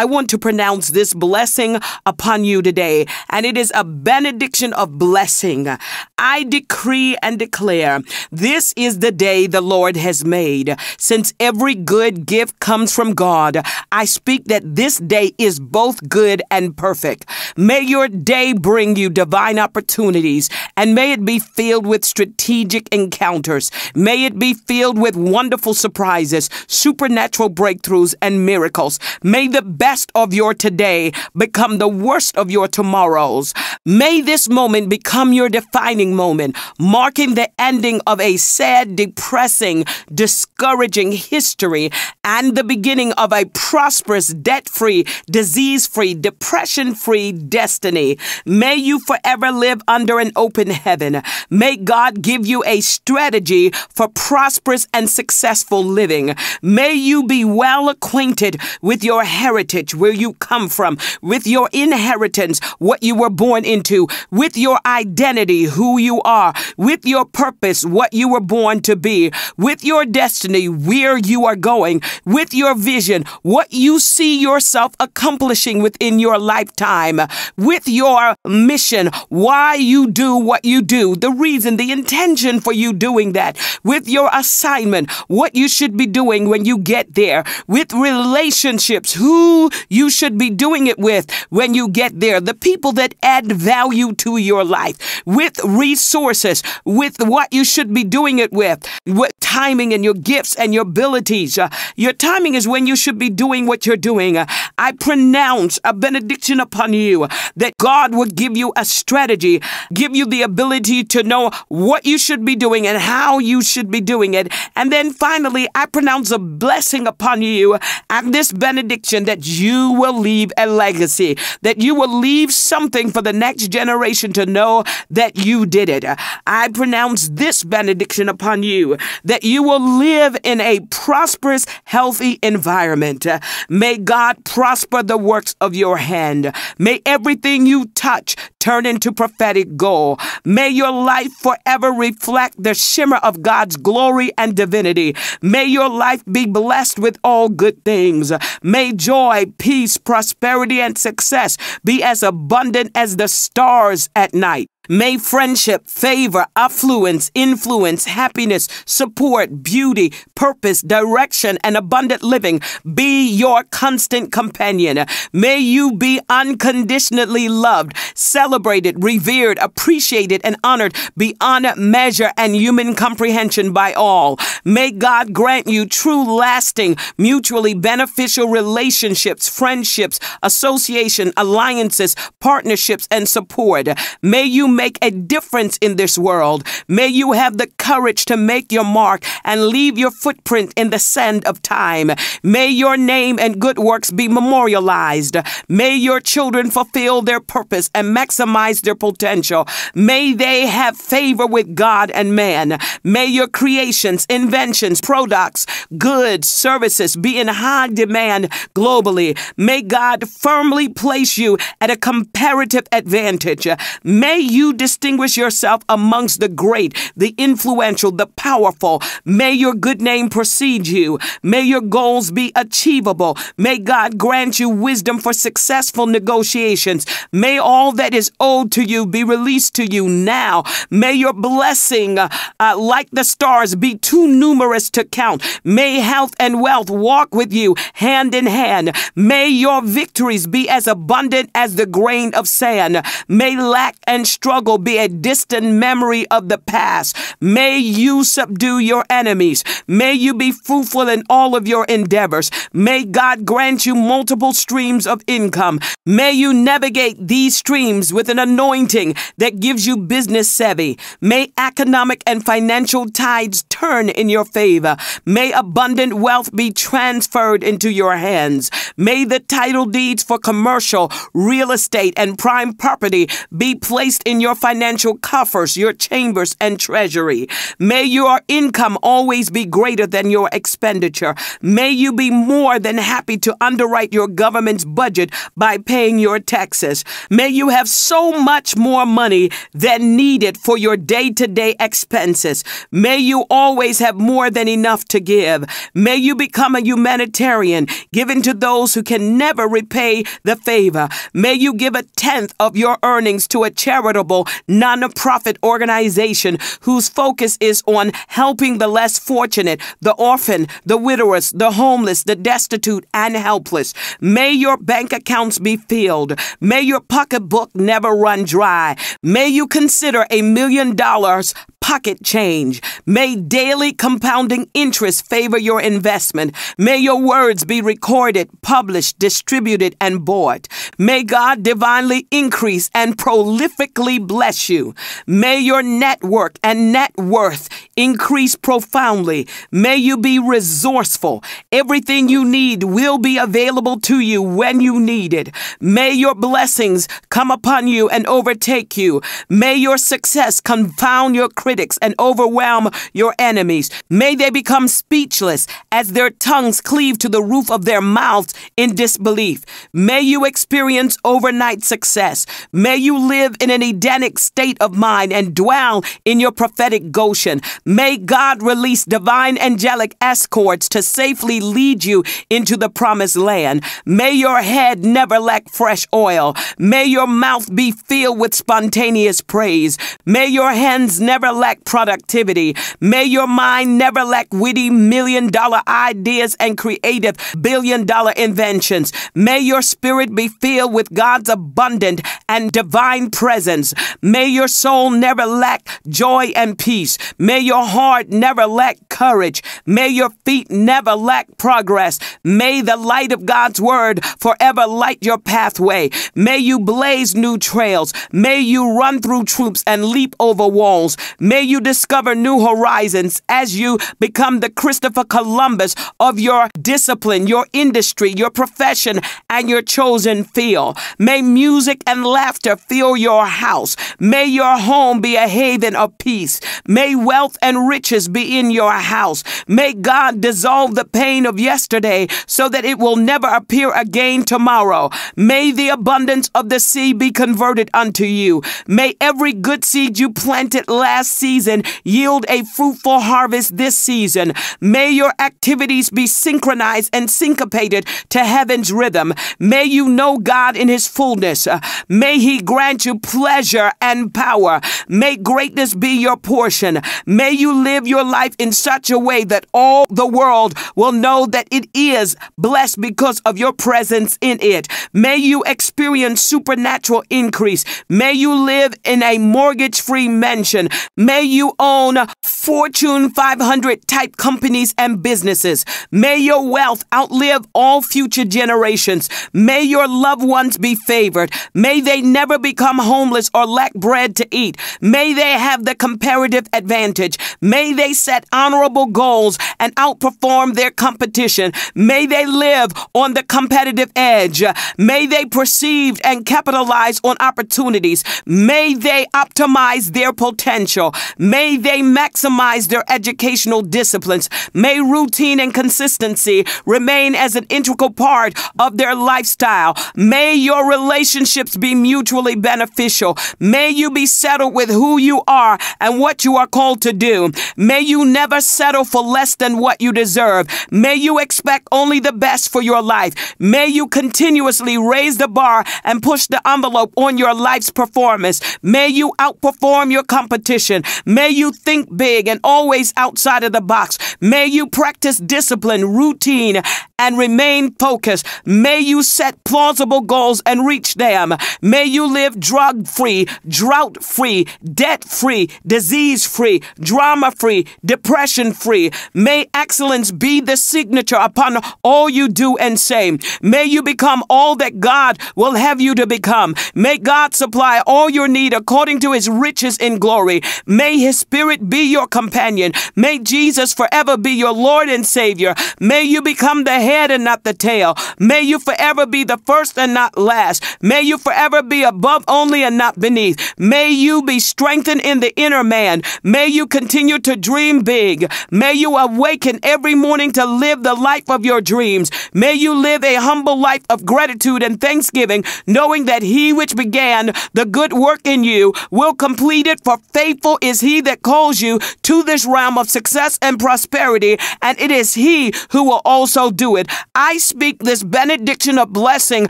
I want to pronounce this blessing upon you today, and it is a benediction of blessing. I decree and declare this is the day the Lord has made. Since every good gift comes from God, I speak that this day is both good and perfect. May your day bring you divine opportunities, and may it be filled with strategic encounters. May it be filled with wonderful surprises, supernatural breakthroughs, and miracles. May the best of your today become the worst of your tomorrows. May this moment become your defining moment, marking the ending of a sad, depressing, discouraging history and the beginning of a prosperous, debt free, disease free, depression free destiny. May you forever live under an open heaven. May God give you a strategy for prosperous and successful living. May you be well acquainted with your heritage, where you come from, with your inheritance, what you were born into, with your identity, who you are, with your purpose, what you were born to be, with your destiny, where you are going, with your vision, what you see yourself accomplishing within your lifetime, with your mission, why you do what you do, the reason, the intention for you doing that, with your assignment, what you should be doing when you get there, with relationships, who you should be doing it with when you get there, the people that add value to your life, with resources, with what you should be doing it with, with timing and your gifts and your abilities. Uh, your timing is when you should be doing what you're doing. Uh, I pronounce a benediction upon you that God will give you a strategy, give you the ability to know what you should be doing and how you should be doing it. And then finally, I pronounce a blessing upon you and this benediction that you will leave a legacy, that you will leave something for the next generation to know that you did it. I pronounce this benediction upon you that you will live in a prosperous, healthy environment. May God prosper the works of your hand. May everything you touch turn into prophetic gold. May your life forever reflect the shimmer of God's glory and divinity. May your life be blessed with all good things. May joy, peace, prosperity, and success be as abundant as the stars at night. May friendship, favor, affluence, influence, happiness, support, beauty, purpose, direction, and abundant living be your constant companion. May you be unconditionally loved, celebrated, revered, appreciated, and honored beyond measure and human comprehension by all. May God grant you true, lasting, mutually beneficial relationships, friendships, association, alliances, partnerships, and support. May you make a difference in this world. May you have the courage to make your mark and leave your footprint in the sand of time. May your name and good works be memorialized. May your children fulfill their purpose and maximize their potential. May they have favor with God and man. May your creations, inventions, products, goods, services be in high demand globally. May God firmly place you at a comparative advantage. May you distinguish yourself amongst the great, the influential, the powerful. May your good name precede you. May your goals be achievable. May God grant you wisdom for successful negotiations. May all that is owed to you be released to you now. May your blessing, uh, uh, like the stars, be too numerous to count. May health and wealth walk with you hand in hand. May your victories be as abundant as the grain of sand. May lack and struggle be a distant memory of the past. May you subdue your enemies. May you be fruitful in all of your endeavors. May God grant you multiple streams of income. May you navigate these streams with an anointing that gives you business savvy. May economic and financial tides turn in your favor. May abundant wealth be transferred into your hands. May the title deeds for commercial, real estate, and prime property be placed in your financial coffers, your chambers, and treasury. May your income always be greater than your expenditure. May you be more than happy to underwrite your government's budget by paying your taxes. May you have so much more money than needed for your day to day expenses. May you always have more than enough to give. May you become a humanitarian, giving to those who can never repay the favor. May you give a tenth of your earnings to a charitable, non-profit organization whose focus is on helping the less fortunate, the orphan, the widowers, the homeless, the destitute, and helpless. May your bank accounts be filled. May your pocketbook never run dry. May you consider a million dollars pocket change. May daily compounding interest favor your investment. May your words be recorded, published, distributed, and bought. May God divinely increase and prolifically bless you. May your network and net worth increase profoundly. May you be resourceful. Everything you need will be available to you when you need it. May your blessings come upon you and overtake you. May your success confound your critics and overwhelm your enemies. May they become speechless as their tongues cleave to the roof of their mouths in disbelief. May you experience overnight success. May you live in an Edenic state of mind and dwell in your prophetic Goshen. May God release divine angelic escorts to safely lead you into the promised land. May your head never lack fresh oil. May your mouth be filled with spontaneous praise. May your hands never lack productivity. May your mind never lack witty million dollar ideas and creative billion dollar inventions. May your spirit be filled with God's abundant and divine presence. May your soul never lack joy and peace. May your heart never lack courage. May your feet never lack progress. May the light of God's word forever light your pathway. May you blaze new trails. May you run through troops and leap over walls. You discover new horizons as you become the Christopher Columbus of your discipline, your industry, your profession, and your chosen field. May music and laughter fill your house. May your home be a haven of peace. May wealth and riches be in your house. May God dissolve the pain of yesterday so that it will never appear again tomorrow. May the abundance of the sea be converted unto you. May every good seed you planted last season yield a fruitful harvest this season. May your activities be synchronized and syncopated to heaven's rhythm. May you know God in his fullness. May he grant you pleasure and power. May greatness be your portion. May you live your life in such a way that all the world will know that it is blessed because of your presence in it. May you experience supernatural increase. May you live in a mortgage free mansion. May you own Fortune 500 type companies and businesses. May your wealth outlive all future generations. May your loved ones be favored. May they never become homeless or lack bread to eat. May they have the comparative advantage. May they set honorable goals and outperform their competition. May they live on the competitive edge. May they perceive and capitalize on opportunities. May they optimize their potential. May they maximize their educational disciplines. May routine and consistency remain as an integral part of their lifestyle. May your relationships be mutually beneficial. May you be settled with who you are and what you are called to do. May you never settle for less than what you deserve. May you expect only the best for your life. May you continuously raise the bar and push the envelope on your life's performance. May you outperform your competition. May you think big and always outside of the box. May you practice discipline, routine, and remain focused. May you set plausible goals and reach them. May you live drug free, drought free, debt free, disease free, drama free, depression free. May excellence be the signature upon all you do and say. May you become all that God will have you to become. May God supply all your need according to his riches in glory. May his spirit be your companion. May Jesus forever be your Lord and Savior. May you become the head and not the tail. May you forever be the first and not last. May you forever be above only and not beneath. May you be strengthened in the inner man. May you continue to dream big. May you awaken every morning to live the life of your dreams. May you live a humble life of gratitude and thanksgiving, knowing that he which began the good work in you will complete it, for faithful is he that calls you to this realm of success and prosperity, and it is he who will also do it. I speak this benediction of blessing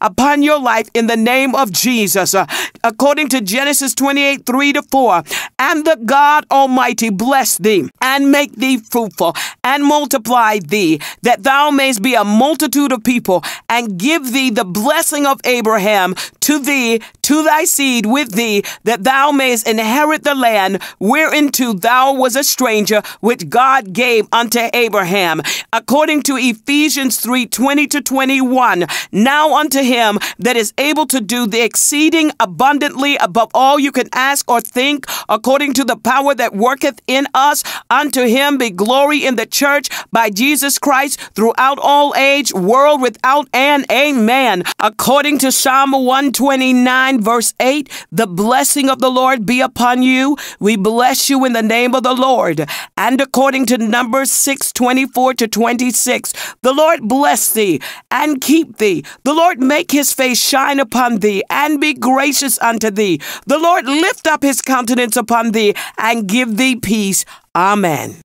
upon your life in the name of Jesus. Uh, according to Genesis 28 3 to 4, and the God Almighty bless thee and make thee fruitful and multiply thee, that thou mayst be a multitude of people, and give thee the blessing of Abraham to thee, to thy seed with thee, that thou mayest inherit the land whereinto thou was a stranger, which God gave unto Abraham. According to Ephesians 3 20 to 21, now unto him that is able to do the exceeding abundantly above all you can ask or think, according to the power that worketh in us, unto him be glory in the church by Jesus Christ throughout all age, world without end. Amen. According to Psalm 129, verse 8, the blessing of the Lord be upon you. We bless you in the name of the Lord. And according to Numbers 6 24 to 26, the Lord bless thee and keep thee. The Lord make his face shine upon thee and be gracious unto thee. The Lord lift up his countenance upon thee and give thee peace. Amen.